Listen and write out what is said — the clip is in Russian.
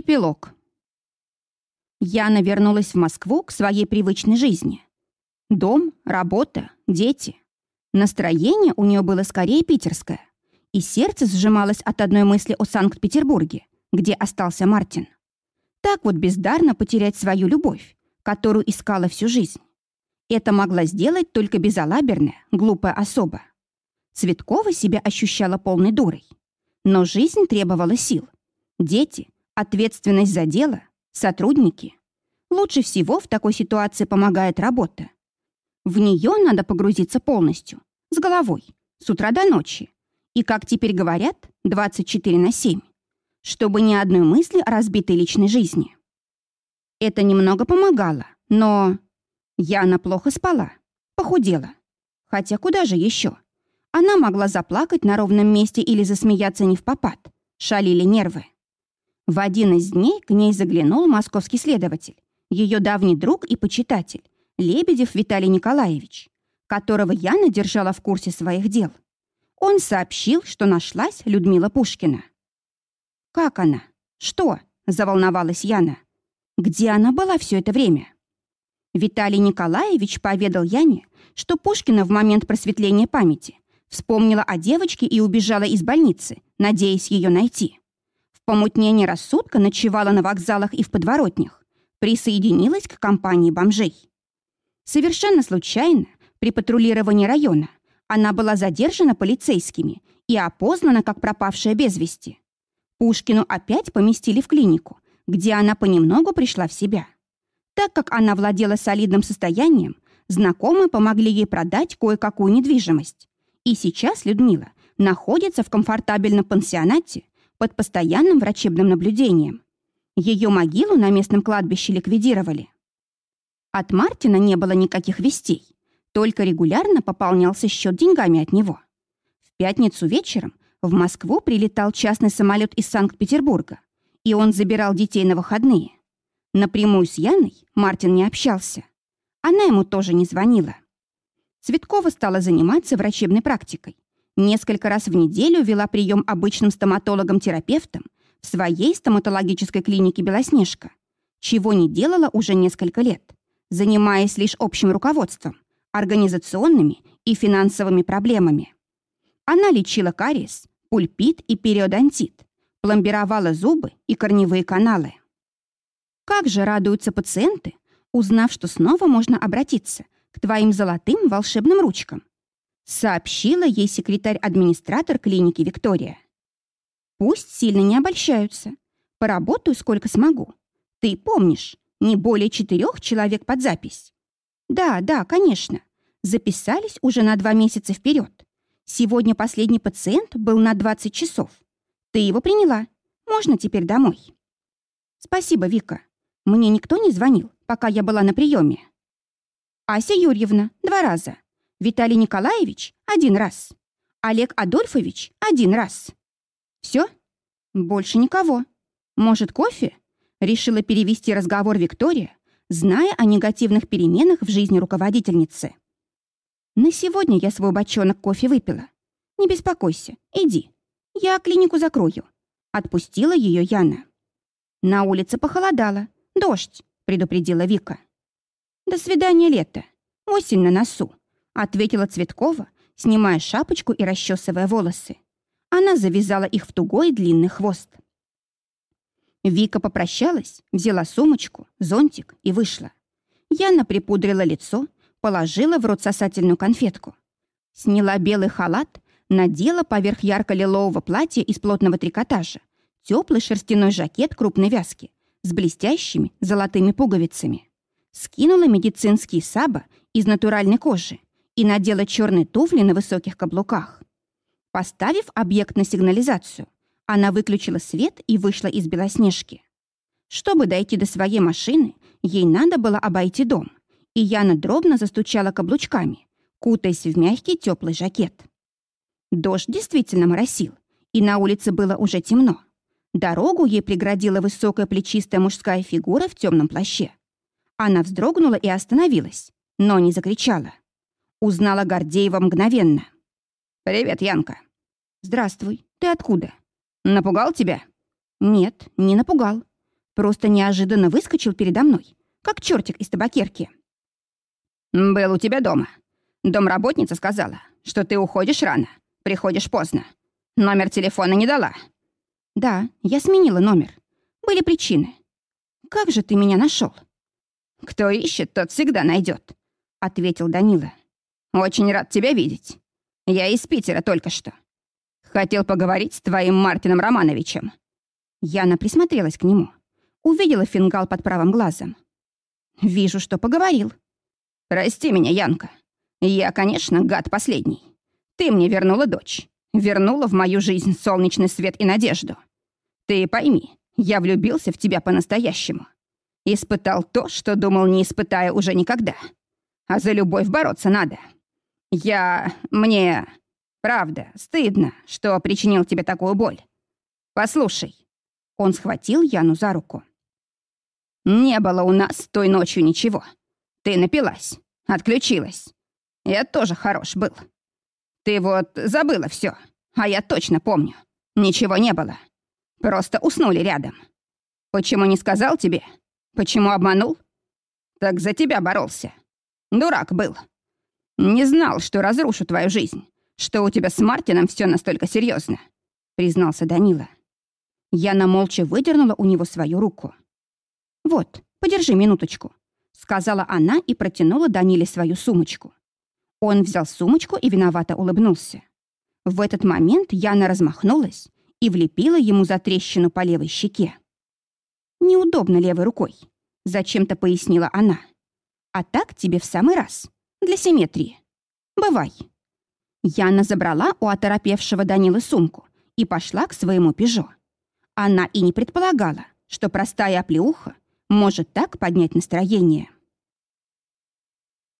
Эпилог. Яна вернулась в Москву к своей привычной жизни. Дом, работа, дети. Настроение у нее было скорее питерское, и сердце сжималось от одной мысли о Санкт-Петербурге, где остался Мартин. Так вот бездарно потерять свою любовь, которую искала всю жизнь. Это могла сделать только безалаберная, глупая особа. Цветкова себя ощущала полной дурой. Но жизнь требовала сил. Дети, ответственность за дело, сотрудники. Лучше всего в такой ситуации помогает работа. В нее надо погрузиться полностью, с головой, с утра до ночи. И, как теперь говорят, 24 на 7. Чтобы ни одной мысли о разбитой личной жизни. Это немного помогало, но... Яна плохо спала, похудела. Хотя куда же еще? Она могла заплакать на ровном месте или засмеяться не в попад. Шалили нервы. В один из дней к ней заглянул московский следователь, ее давний друг и почитатель, Лебедев Виталий Николаевич, которого Яна держала в курсе своих дел. Он сообщил, что нашлась Людмила Пушкина. «Как она? Что?» – заволновалась Яна. «Где она была все это время?» Виталий Николаевич поведал Яне, что Пушкина в момент просветления памяти вспомнила о девочке и убежала из больницы, надеясь ее найти. В помутнении рассудка ночевала на вокзалах и в подворотнях, присоединилась к компании бомжей. Совершенно случайно, при патрулировании района, она была задержана полицейскими и опознана как пропавшая без вести. Пушкину опять поместили в клинику, где она понемногу пришла в себя. Так как она владела солидным состоянием, знакомые помогли ей продать кое-какую недвижимость. И сейчас Людмила находится в комфортабельном пансионате под постоянным врачебным наблюдением. Ее могилу на местном кладбище ликвидировали. От Мартина не было никаких вестей, только регулярно пополнялся счет деньгами от него. В пятницу вечером в Москву прилетал частный самолет из Санкт-Петербурга, и он забирал детей на выходные. Напрямую с Яной Мартин не общался. Она ему тоже не звонила. Цветкова стала заниматься врачебной практикой. Несколько раз в неделю вела прием обычным стоматологам-терапевтам в своей стоматологической клинике «Белоснежка», чего не делала уже несколько лет, занимаясь лишь общим руководством, организационными и финансовыми проблемами. Она лечила кариес, пульпит и периодонтит, пломбировала зубы и корневые каналы. Как же радуются пациенты, узнав, что снова можно обратиться к твоим золотым волшебным ручкам, сообщила ей секретарь-администратор клиники Виктория. Пусть сильно не обольщаются. Поработаю сколько смогу. Ты помнишь, не более четырех человек под запись. Да, да, конечно. Записались уже на два месяца вперед. Сегодня последний пациент был на 20 часов. Ты его приняла. Можно теперь домой. Спасибо, Вика. Мне никто не звонил, пока я была на приеме. Ася Юрьевна — два раза. Виталий Николаевич — один раз. Олег Адольфович — один раз. Все? Больше никого. Может, кофе? Решила перевести разговор Виктория, зная о негативных переменах в жизни руководительницы. На сегодня я свой бочонок кофе выпила. Не беспокойся, иди. Я клинику закрою. Отпустила ее Яна. На улице похолодало, «Дождь», — предупредила Вика. «До свидания, лето. Осень на носу», — ответила Цветкова, снимая шапочку и расчесывая волосы. Она завязала их в тугой длинный хвост. Вика попрощалась, взяла сумочку, зонтик и вышла. Яна припудрила лицо, положила в рот сосательную конфетку. Сняла белый халат, надела поверх ярко-лилового платья из плотного трикотажа теплый шерстяной жакет крупной вязки с блестящими золотыми пуговицами. Скинула медицинский саба из натуральной кожи и надела черные туфли на высоких каблуках. Поставив объект на сигнализацию, она выключила свет и вышла из Белоснежки. Чтобы дойти до своей машины, ей надо было обойти дом, и Яна дробно застучала каблучками, кутаясь в мягкий теплый жакет. Дождь действительно моросил, и на улице было уже темно. Дорогу ей преградила высокая плечистая мужская фигура в темном плаще. Она вздрогнула и остановилась, но не закричала. Узнала Гордеева мгновенно. «Привет, Янка». «Здравствуй. Ты откуда?» «Напугал тебя?» «Нет, не напугал. Просто неожиданно выскочил передо мной, как чертик из табакерки. «Был у тебя дома. Домработница сказала, что ты уходишь рано, приходишь поздно. Номер телефона не дала». «Да, я сменила номер. Были причины. Как же ты меня нашел? «Кто ищет, тот всегда найдет, ответил Данила. «Очень рад тебя видеть. Я из Питера только что. Хотел поговорить с твоим Мартином Романовичем». Яна присмотрелась к нему. Увидела фингал под правым глазом. «Вижу, что поговорил». «Прости меня, Янка. Я, конечно, гад последний. Ты мне вернула дочь. Вернула в мою жизнь солнечный свет и надежду. Ты пойми, я влюбился в тебя по-настоящему. Испытал то, что думал, не испытая уже никогда. А за любовь бороться надо. Я... мне... Правда, стыдно, что причинил тебе такую боль. Послушай. Он схватил Яну за руку. Не было у нас той ночью ничего. Ты напилась, отключилась. Я тоже хорош был. Ты вот забыла все, а я точно помню. Ничего не было. Просто уснули рядом. Почему не сказал тебе? Почему обманул? Так за тебя боролся. Дурак был. Не знал, что разрушу твою жизнь, что у тебя с Мартином все настолько серьезно, признался Данила. Яна молча выдернула у него свою руку. «Вот, подержи минуточку», — сказала она и протянула Даниле свою сумочку. Он взял сумочку и виновато улыбнулся. В этот момент Яна размахнулась и влепила ему за трещину по левой щеке. «Неудобно левой рукой», — зачем-то пояснила она. «А так тебе в самый раз, для симметрии. Бывай». Яна забрала у оторопевшего Данилы сумку и пошла к своему пижо. Она и не предполагала, что простая оплеуха может так поднять настроение.